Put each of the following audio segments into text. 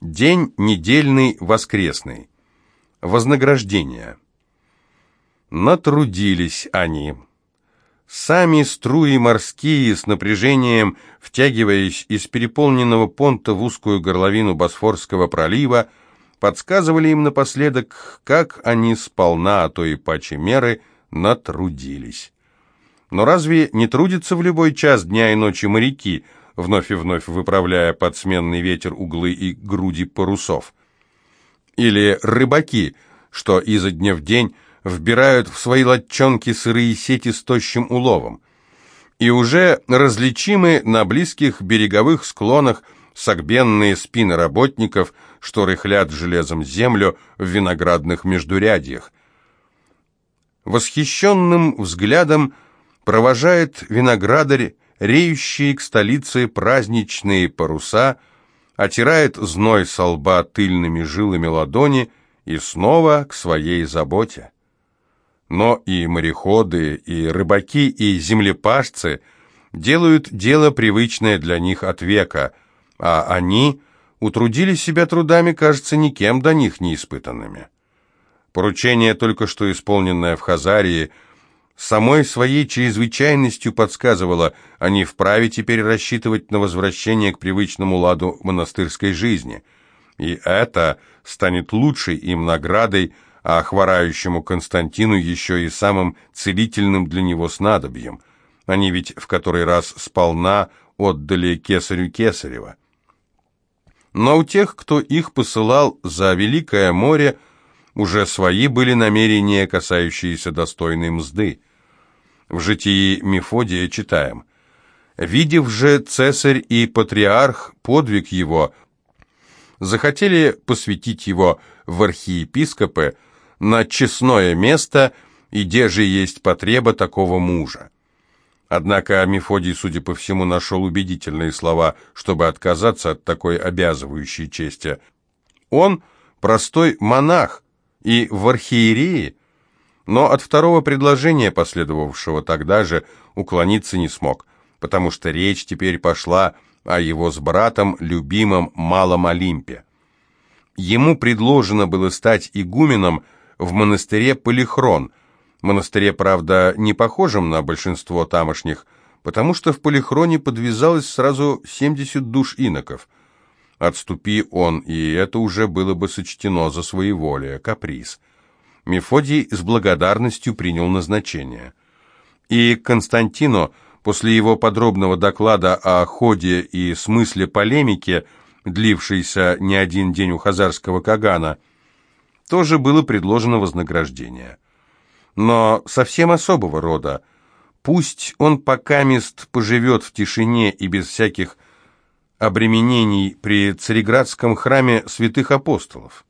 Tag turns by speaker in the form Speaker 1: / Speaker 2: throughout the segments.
Speaker 1: День недельный воскресный. Вознаграждение. Натрудились они. Сами струи морские с напряжением, втягиваясь из переполненного понта в узкую горловину Босфорского пролива, подсказывали им напоследок, как они сполна, а то и паче меры, натрудились. Но разве не трудятся в любой час дня и ночи моряки, вновь и вновь выправляя под сменный ветер углы и груди парусов? Или рыбаки, что изо дня в день вбирают в свои лодчонки сырые сети с тощим уловом? И уже различимы на близких береговых склонах согбенные спины работников, что рыхлят железом землю в виноградных междурядьях. Восхищенным взглядом провожает виноградарь реющие к столице праздничные паруса, отирает зной со лба тыльными жилами ладони и снова к своей заботе. Но и мореходы, и рыбаки, и землепашцы делают дело привычное для них от века, а они утрудили себя трудами, кажется, никем до них не испытанными. Поручение, только что исполненное в Хазарии, самой своей чрезвычайностью подсказывало, они вправе теперь рассчитывать на возвращение к привычному ладу монастырской жизни. И это станет лучшей им наградой, а хворающему Константину еще и самым целительным для него снадобьем. Они ведь в который раз сполна отдали кесарю Кесарева. Но у тех, кто их посылал за Великое море, уже свои были намерения, касающиеся достойной мзды. В житии Мефодия читаем «Видев же цесарь и патриарх подвиг его, захотели посвятить его в архиепископы, на честное место, и где же есть потреба такого мужа. Однако Мефодий, судя по всему, нашел убедительные слова, чтобы отказаться от такой обязывающей чести. Он простой монах и в архиерее, но от второго предложения, последовавшего тогда же, уклониться не смог, потому что речь теперь пошла о его с братом любимом Малом Олимпе. Ему предложено было стать игуменом в монастыре Полихрон, монастыре, правда, не похожем на большинство тамошних, потому что в Полихроне подвязалось сразу 70 душ иноков. Отступи он, и это уже было бы сочтено за своеволие, каприз. Мефодий с благодарностью принял назначение. И Константину, после его подробного доклада о ходе и смысле полемики, длившейся не один день у хазарского Кагана, тоже было предложено вознаграждение. Но совсем особого рода. Пусть он пока мест поживет в тишине и без всяких обременений при Цареградском храме святых апостолов.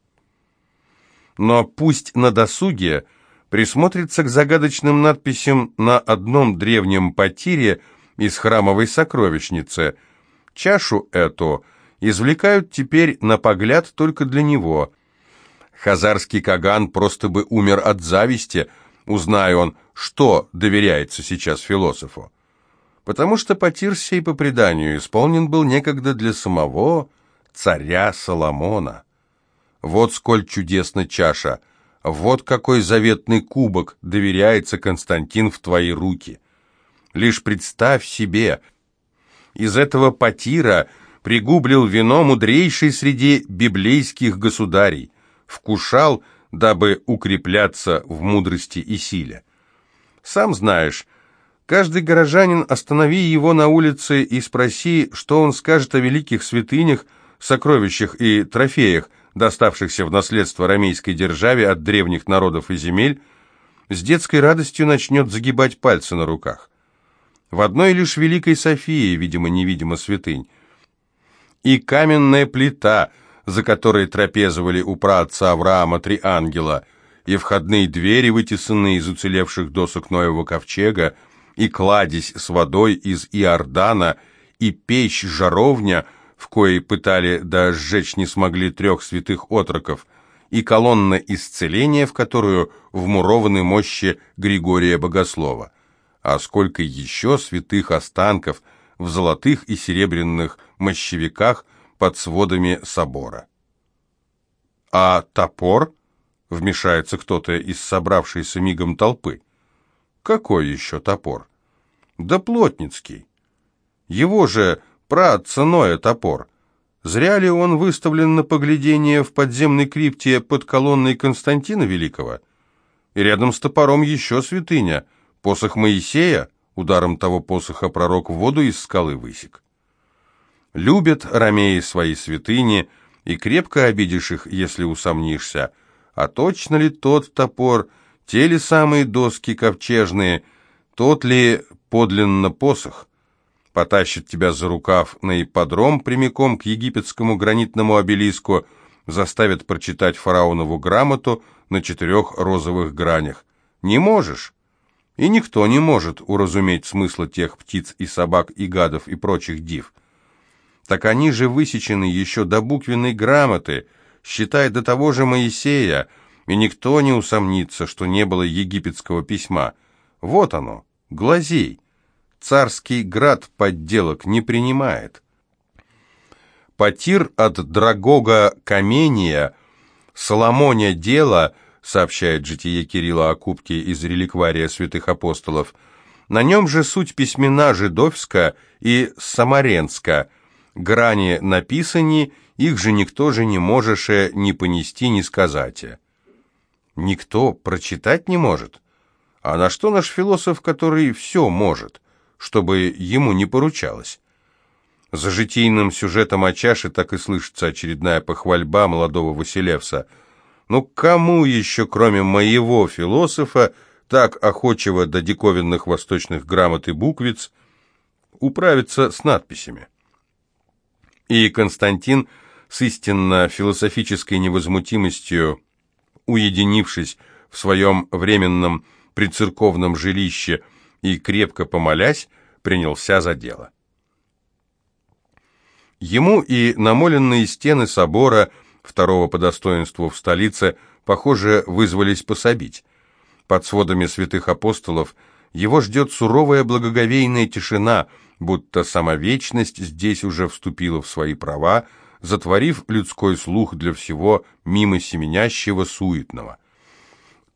Speaker 1: Но пусть на досуге присмотрится к загадочным надписям на одном древнем потире из храмовой сокровищницы. Чашу эту извлекают теперь на погляд только для него, Хазарский Каган просто бы умер от зависти, узная он, что доверяется сейчас философу. Потому что Потир сей по преданию исполнен был некогда для самого царя Соломона. Вот сколь чудесна чаша, вот какой заветный кубок доверяется Константин в твои руки. Лишь представь себе, из этого Потира пригублил вино мудрейший среди библейских государей – вкушал, дабы укрепляться в мудрости и силе. Сам знаешь, каждый горожанин останови его на улице и спроси, что он скажет о великих святынях, сокровищах и трофеях, доставшихся в наследство ромейской державе от древних народов и земель, с детской радостью начнет загибать пальцы на руках. В одной лишь Великой Софии, видимо-невидимо, святынь. И каменная плита – за которой трапезовали у праотца Авраама три ангела, и входные двери, вытесанные из уцелевших досок Ноева ковчега, и кладезь с водой из Иордана, и печь-жаровня, в коей пытали да сжечь не смогли трех святых отроков, и колонна исцеления, в которую вмурованы мощи Григория Богослова. А сколько еще святых останков в золотых и серебряных мощевиках – под сводами собора. А топор? Вмешается кто-то из собравшейся мигом толпы. Какой еще топор? Да плотницкий. Его же праотца Ноя топор. Зря ли он выставлен на поглядение в подземной крипте под колонной Константина Великого? И рядом с топором еще святыня, посох Моисея, ударом того посоха пророк в воду из скалы высек. Любят ромеи свои святыни, и крепко обидишь их, если усомнишься. А точно ли тот топор, те ли самые доски ковчежные, тот ли подлинно посох? Потащит тебя за рукав на ипподром прямиком к египетскому гранитному обелиску, заставит прочитать фараонову грамоту на четырех розовых гранях. Не можешь? И никто не может уразуметь смысла тех птиц и собак и гадов и прочих див. Так они же высечены еще до буквенной грамоты, считай до того же Моисея, и никто не усомнится, что не было египетского письма. Вот оно, глазей. Царский град подделок не принимает. Потир от Драгога Камения, Соломоня дело — сообщает житие Кирилла о кубке из реликвария святых апостолов. На нем же суть письмена жидовска и самаренска, грани написани, их же никто же не можеше ни понести, ни сказать. Никто прочитать не может? А на что наш философ, который все может, чтобы ему не поручалось? За житийным сюжетом о чаше так и слышится очередная похвальба молодого Василевса – ну кому еще, кроме моего философа, так охочего до диковинных восточных грамот и буквиц, управиться с надписями? И Константин с истинно философической невозмутимостью, уединившись в своем временном прицерковном жилище и крепко помолясь, принялся за дело. Ему и намоленные стены собора – второго по достоинству в столице, похоже, вызвались пособить. Под сводами святых апостолов его ждет суровая благоговейная тишина, будто сама вечность здесь уже вступила в свои права, затворив людской слух для всего мимо семенящего суетного.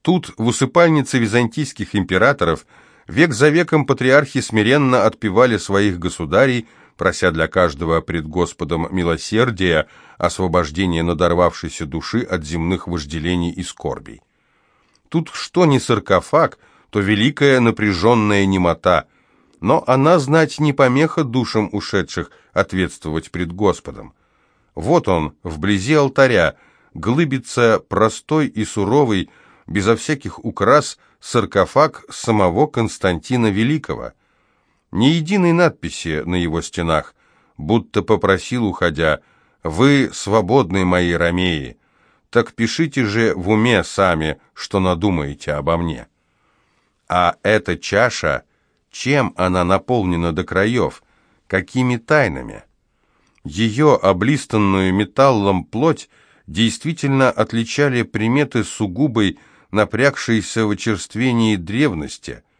Speaker 1: Тут, в усыпальнице византийских императоров, век за веком патриархи смиренно отпевали своих государей, прося для каждого пред Господом милосердия, освобождения надорвавшейся души от земных вожделений и скорбей. Тут что не саркофаг, то великая напряженная немота, но она знать не помеха душам ушедших ответствовать пред Господом. Вот он, вблизи алтаря, глыбится простой и суровый, безо всяких украс, саркофаг самого Константина Великого – ни единой надписи на его стенах, будто попросил, уходя, «Вы свободны, мои ромеи, так пишите же в уме сами, что надумаете обо мне». А эта чаша, чем она наполнена до краев, какими тайнами? Ее облистанную металлом плоть действительно отличали приметы сугубой, напрягшейся в очерствении древности –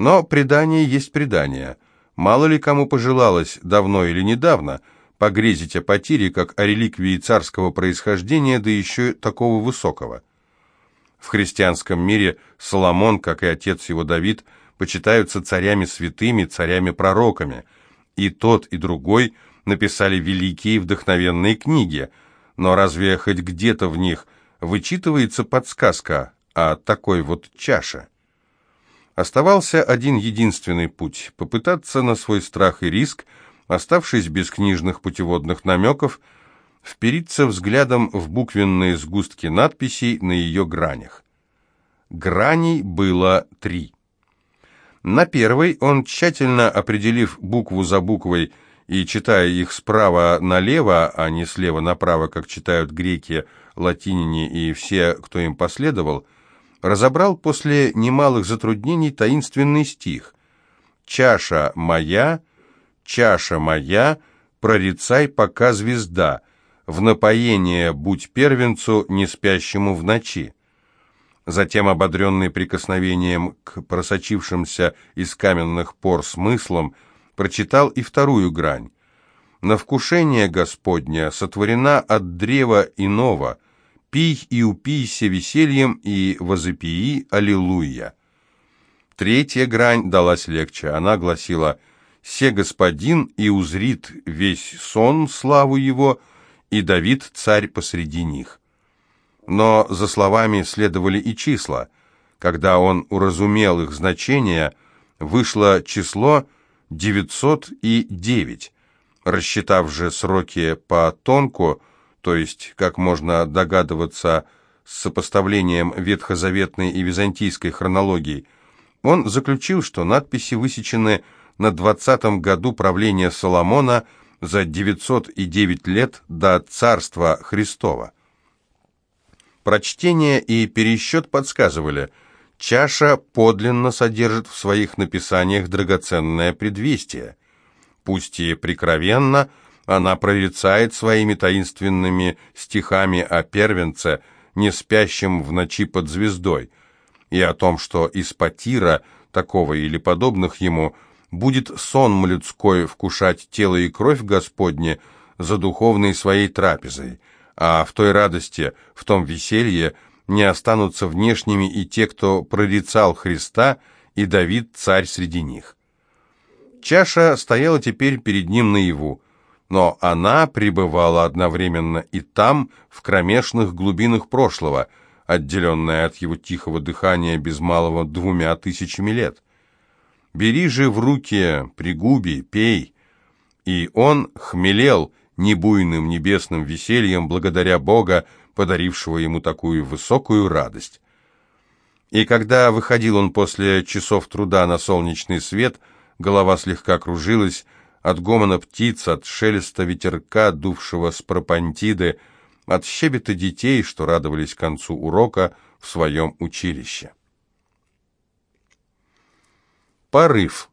Speaker 1: но предание есть предание. Мало ли кому пожелалось, давно или недавно, погрезить о потере, как о реликвии царского происхождения, да еще такого высокого. В христианском мире Соломон, как и отец его Давид, почитаются царями святыми, царями-пророками. И тот, и другой написали великие вдохновенные книги, но разве хоть где-то в них вычитывается подсказка о такой вот чаше? Оставался один единственный путь – попытаться на свой страх и риск, оставшись без книжных путеводных намеков, впериться взглядом в буквенные сгустки надписей на ее гранях. Граней было три. На первой он, тщательно определив букву за буквой и читая их справа налево, а не слева направо, как читают греки, латинине и все, кто им последовал – разобрал после немалых затруднений таинственный стих «Чаша моя, чаша моя, прорицай, пока звезда, в напоение будь первенцу, не спящему в ночи». Затем, ободренный прикосновением к просочившимся из каменных пор смыслам, прочитал и вторую грань. «На вкушение Господня сотворена от древа иного, «Пий и упийся весельем и возопии Аллилуйя». Третья грань далась легче. Она гласила «Се господин и узрит весь сон славу его, и Давид царь посреди них». Но за словами следовали и числа. Когда он уразумел их значение, вышло число 909. Рассчитав же сроки по тонку, то есть, как можно догадываться, с сопоставлением ветхозаветной и византийской хронологии, он заключил, что надписи высечены на 20 году правления Соломона за 909 лет до Царства Христова. Прочтение и пересчет подсказывали, чаша подлинно содержит в своих написаниях драгоценное предвестие. Пусть и прикровенно, она прорицает своими таинственными стихами о первенце, не спящем в ночи под звездой, и о том, что из потира, такого или подобных ему, будет сон людской вкушать тело и кровь Господне за духовной своей трапезой, а в той радости, в том веселье не останутся внешними и те, кто прорицал Христа, и Давид царь среди них. Чаша стояла теперь перед ним наяву, но она пребывала одновременно и там, в кромешных глубинах прошлого, отделенная от его тихого дыхания без малого двумя тысячами лет. «Бери же в руки, пригуби, пей». И он хмелел небуйным небесным весельем благодаря Бога, подарившего ему такую высокую радость. И когда выходил он после часов труда на солнечный свет – голова слегка кружилась, от гомона птиц, от шелеста ветерка, дувшего с пропантиды, от щебета детей, что радовались концу урока в своем училище. Порыв.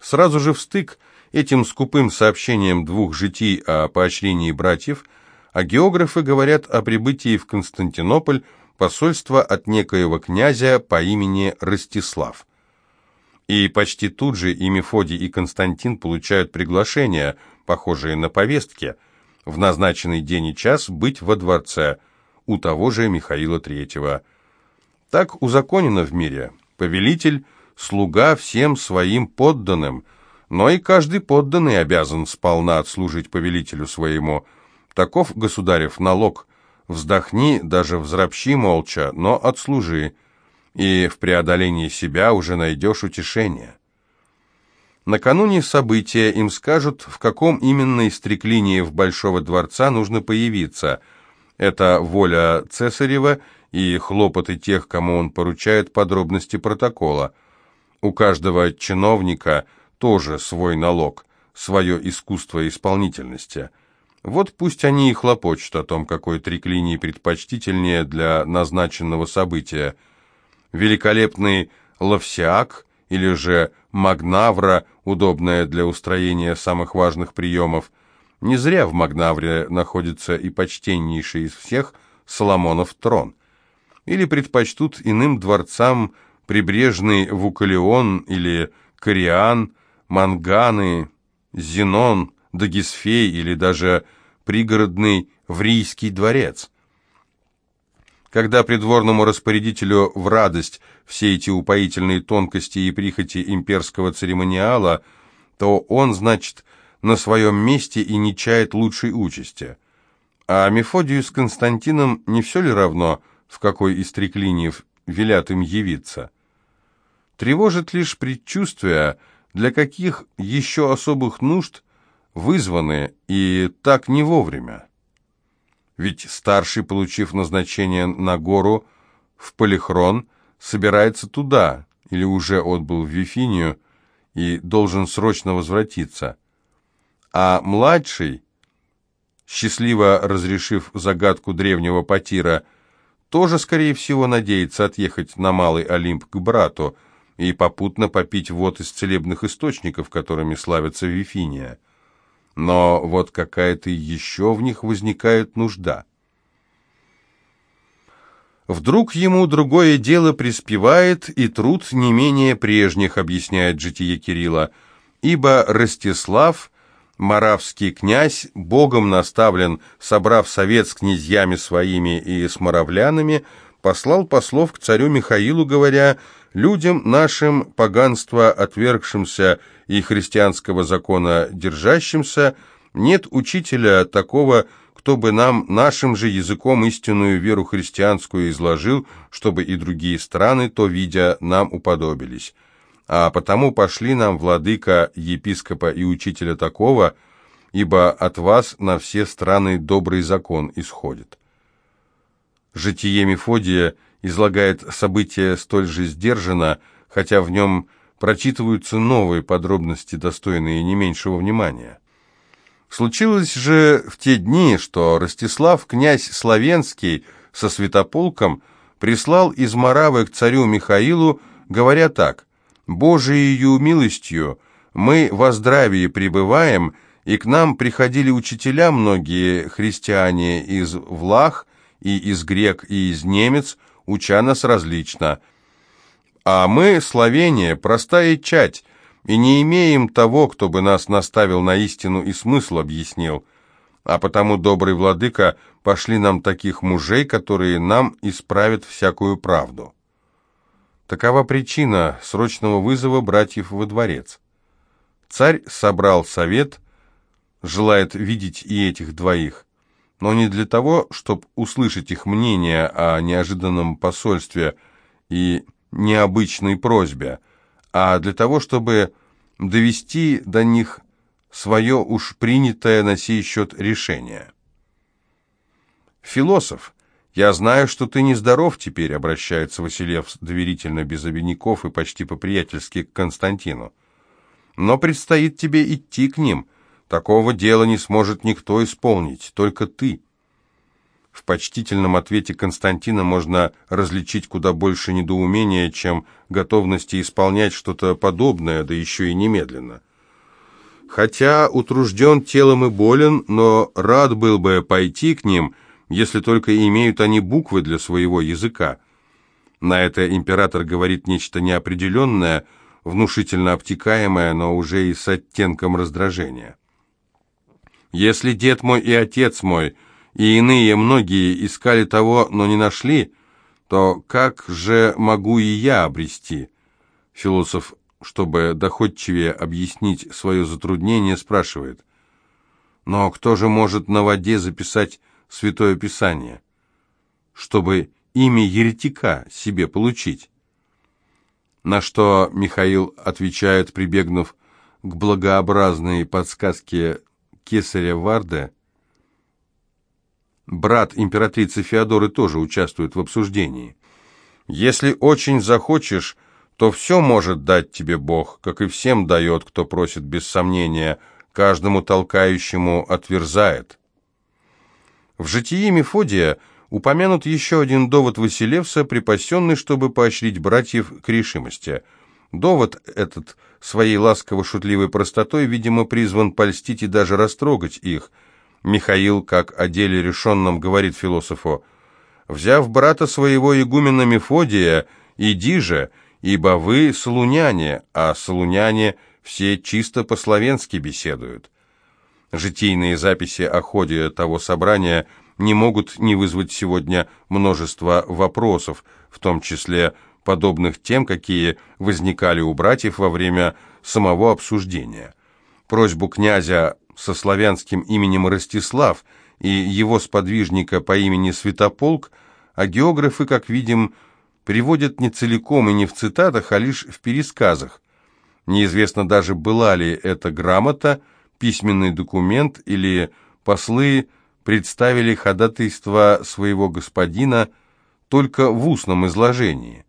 Speaker 1: Сразу же в стык этим скупым сообщением двух житий о поощрении братьев, а географы говорят о прибытии в Константинополь посольства от некоего князя по имени Ростислав – и почти тут же и Мефодий, и Константин получают приглашения, похожие на повестки, в назначенный день и час быть во дворце у того же Михаила Третьего. Так узаконено в мире. Повелитель – слуга всем своим подданным, но и каждый подданный обязан сполна отслужить повелителю своему. Таков государев налог. Вздохни, даже взрапщи молча, но отслужи и в преодолении себя уже найдешь утешение. Накануне события им скажут, в каком именно из в Большого дворца нужно появиться. Это воля Цесарева и хлопоты тех, кому он поручает подробности протокола. У каждого чиновника тоже свой налог, свое искусство исполнительности. Вот пусть они и хлопочут о том, какой триклинии предпочтительнее для назначенного события – великолепный лавсиак или же магнавра, удобная для устроения самых важных приемов. Не зря в магнавре находится и почтеннейший из всех Соломонов трон. Или предпочтут иным дворцам прибрежный Вукалион или Кориан, Манганы, Зенон, Дагисфей или даже пригородный Врийский дворец. Когда придворному распорядителю в радость все эти упоительные тонкости и прихоти имперского церемониала, то он, значит, на своем месте и не чает лучшей участи. А Мефодию с Константином не все ли равно, в какой из триклиниев велят им явиться? Тревожит лишь предчувствие, для каких еще особых нужд вызваны и так не вовремя. Ведь старший, получив назначение на гору в Полихрон, собирается туда, или уже отбыл в Вифинию, и должен срочно возвратиться. А младший, счастливо разрешив загадку древнего Потира, тоже, скорее всего, надеется отъехать на Малый Олимп к брату и попутно попить вод из целебных источников, которыми славится Вифиния но вот какая-то еще в них возникает нужда. Вдруг ему другое дело приспевает, и труд не менее прежних, объясняет житие Кирилла, ибо Ростислав Моравский князь, богом наставлен, собрав совет с князьями своими и с моравлянами, послал послов к царю Михаилу, говоря, «Людям нашим, поганства отвергшимся и христианского закона держащимся, нет учителя такого, кто бы нам нашим же языком истинную веру христианскую изложил, чтобы и другие страны, то видя, нам уподобились. А потому пошли нам владыка, епископа и учителя такого, ибо от вас на все страны добрый закон исходит». Житие Мефодия излагает события столь же сдержанно, хотя в нем прочитываются новые подробности, достойные не меньшего внимания. Случилось же в те дни, что Ростислав, князь Славенский, со святополком прислал из Моравы к царю Михаилу, говоря так, «Божиею милостью мы во здравии пребываем, и к нам приходили учителя многие христиане из Влах, и из грек, и из немец, уча нас различно. А мы, Словения, простая чать, и не имеем того, кто бы нас наставил на истину и смысл объяснил. А потому, добрый владыка, пошли нам таких мужей, которые нам исправят всякую правду. Такова причина срочного вызова братьев во дворец. Царь собрал совет, желает видеть и этих двоих но не для того, чтобы услышать их мнение о неожиданном посольстве и необычной просьбе, а для того, чтобы довести до них свое уж принятое на сей счет решение. «Философ, я знаю, что ты нездоров теперь», — обращается Василев доверительно, без обиняков и почти по-приятельски к Константину. «Но предстоит тебе идти к ним, Такого дела не сможет никто исполнить, только ты. В почтительном ответе Константина можно различить куда больше недоумения, чем готовности исполнять что-то подобное, да еще и немедленно. Хотя утружден телом и болен, но рад был бы пойти к ним, если только имеют они буквы для своего языка. На это император говорит нечто неопределенное, внушительно обтекаемое, но уже и с оттенком раздражения. Если дед мой и отец мой, и иные многие искали того, но не нашли, то как же могу и я обрести? Философ, чтобы доходчивее объяснить свое затруднение, спрашивает. Но кто же может на воде записать Святое Писание, чтобы имя еретика себе получить? На что Михаил отвечает, прибегнув к благообразной подсказке кесаря Варда, брат императрицы Феодоры, тоже участвует в обсуждении. «Если очень захочешь, то все может дать тебе Бог, как и всем дает, кто просит без сомнения, каждому толкающему отверзает». В житии Мефодия упомянут еще один довод Василевса, припасенный, чтобы поощрить братьев к решимости – Довод этот своей ласково-шутливой простотой, видимо, призван польстить и даже растрогать их. Михаил, как о деле решенном, говорит философу, «Взяв брата своего игумена Мефодия, иди же, ибо вы солуняне, а солуняне все чисто по-словенски беседуют». Житийные записи о ходе того собрания не могут не вызвать сегодня множество вопросов, в том числе подобных тем, какие возникали у братьев во время самого обсуждения. Просьбу князя со славянским именем Ростислав и его сподвижника по имени Святополк, а географы, как видим, приводят не целиком и не в цитатах, а лишь в пересказах. Неизвестно даже, была ли это грамота, письменный документ или послы представили ходатайство своего господина только в устном изложении.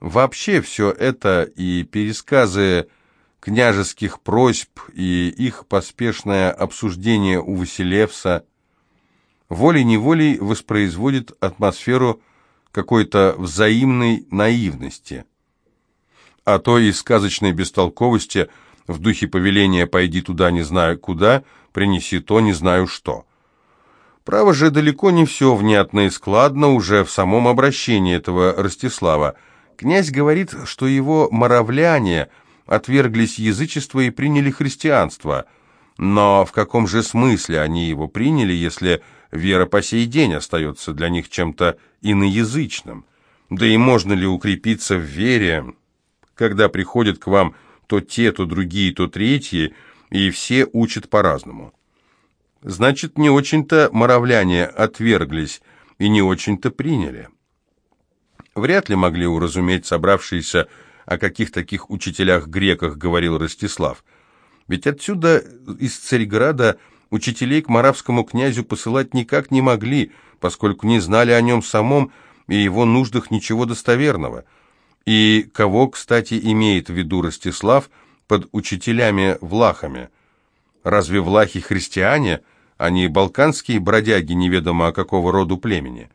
Speaker 1: Вообще все это и пересказы княжеских просьб, и их поспешное обсуждение у Василевса волей-неволей воспроизводит атмосферу какой-то взаимной наивности, а то и сказочной бестолковости в духе повеления «пойди туда, не знаю куда», «принеси то, не знаю что». Право же, далеко не все внятно и складно уже в самом обращении этого Ростислава – Князь говорит, что его моравляне отверглись язычества и приняли христианство, Но в каком же смысле они его приняли, если вера по сей день остается для них чем-то иноязычным? Да и можно ли укрепиться в вере, когда приходят к вам то те, то другие, то третьи, и все учат по-разному? Значит, не очень-то моравляне отверглись и не очень-то приняли. Вряд ли могли уразуметь собравшиеся, о каких таких учителях-греках говорил Ростислав. Ведь отсюда, из Царьграда, учителей к маравскому князю посылать никак не могли, поскольку не знали о нем самом и его нуждах ничего достоверного. И кого, кстати, имеет в виду Ростислав под учителями-влахами? Разве влахи христиане, а не балканские бродяги неведомо какого роду племени?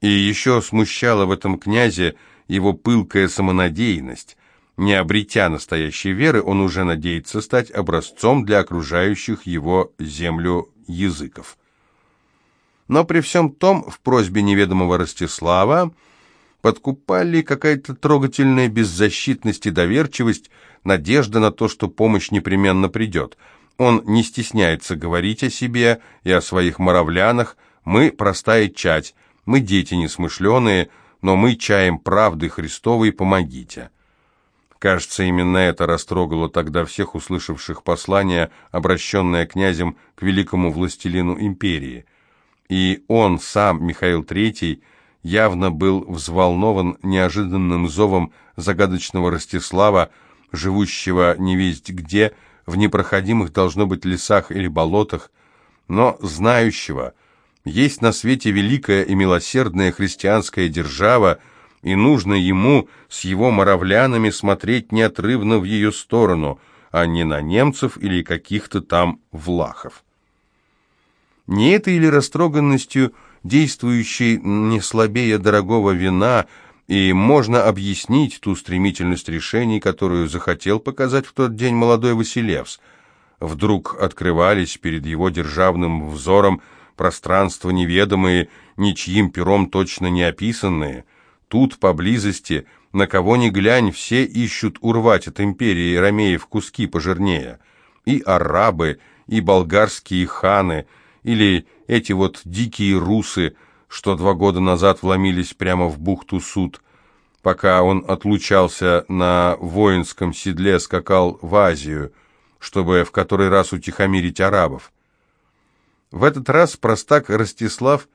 Speaker 1: И еще смущала в этом князе его пылкая самонадеянность. Не обретя настоящей веры, он уже надеется стать образцом для окружающих его землю языков. Но при всем том, в просьбе неведомого Ростислава подкупали какая-то трогательная беззащитность и доверчивость, надежда на то, что помощь непременно придет. Он не стесняется говорить о себе и о своих моравлянах, мы простая чать, мы дети несмышленые, но мы чаем правды Христовой, помогите». Кажется, именно это растрогало тогда всех услышавших послание, обращенное князем к великому властелину империи. И он сам, Михаил III, явно был взволнован неожиданным зовом загадочного Ростислава, живущего невесть где, в непроходимых, должно быть, лесах или болотах, но знающего, есть на свете великая и милосердная христианская держава, и нужно ему с его моравлянами смотреть неотрывно в ее сторону, а не на немцев или каких-то там влахов. Не этой или растроганностью, действующей не слабее дорогого вина, и можно объяснить ту стремительность решений, которую захотел показать в тот день молодой Василевс. Вдруг открывались перед его державным взором пространства неведомые, ничьим пером точно не описанные. Тут, поблизости, на кого ни глянь, все ищут урвать от империи ромеев куски пожирнее. И арабы, и болгарские ханы, или эти вот дикие русы, что два года назад вломились прямо в бухту суд, пока он отлучался на воинском седле, скакал в Азию, чтобы в который раз утихомирить арабов. В этот раз простак Ростислав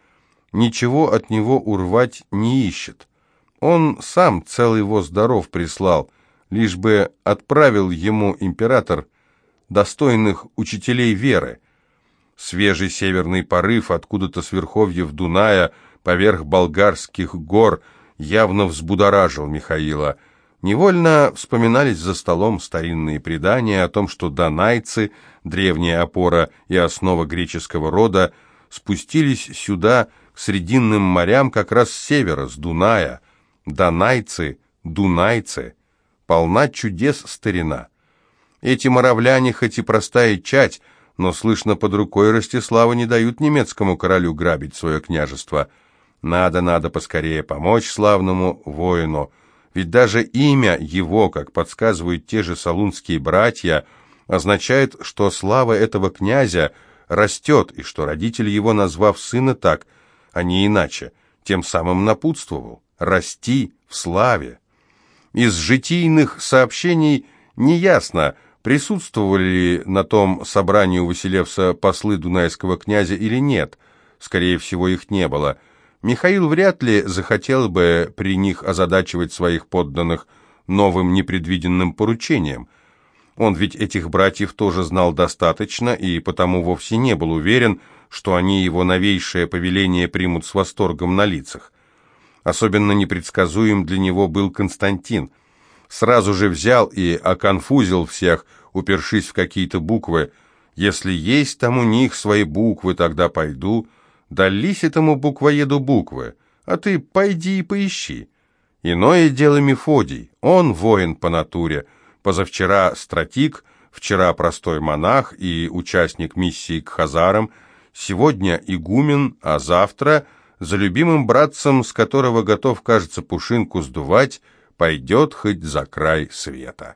Speaker 1: ничего от него урвать не ищет. Он сам целый воз здоров прислал, лишь бы отправил ему император достойных учителей веры. Свежий северный порыв откуда-то с верховьев Дуная поверх болгарских гор явно взбудоражил Михаила – Невольно вспоминались за столом старинные предания о том, что донайцы, древняя опора и основа греческого рода, спустились сюда, к Срединным морям, как раз с севера, с Дуная. Донайцы, дунайцы, полна чудес старина. Эти моравляне, хоть и простая чать, но, слышно, под рукой Ростислава не дают немецкому королю грабить свое княжество. Надо, надо поскорее помочь славному воину, — ведь даже имя его, как подсказывают те же салунские братья, означает, что слава этого князя растет, и что родитель его, назвав сына так, а не иначе, тем самым напутствовал «расти в славе». Из житийных сообщений неясно, присутствовали ли на том собрании у Василевса послы дунайского князя или нет, скорее всего, их не было – Михаил вряд ли захотел бы при них озадачивать своих подданных новым непредвиденным поручением. Он ведь этих братьев тоже знал достаточно и потому вовсе не был уверен, что они его новейшее повеление примут с восторгом на лицах. Особенно непредсказуем для него был Константин. Сразу же взял и оконфузил всех, упершись в какие-то буквы. «Если есть там у них свои буквы, тогда пойду», Дались этому буквоеду буквы, а ты пойди и поищи. Иное дело Мефодий, он воин по натуре, позавчера стратик, вчера простой монах и участник миссии к хазарам, сегодня игумен, а завтра за любимым братцем, с которого готов, кажется, пушинку сдувать, пойдет хоть за край света.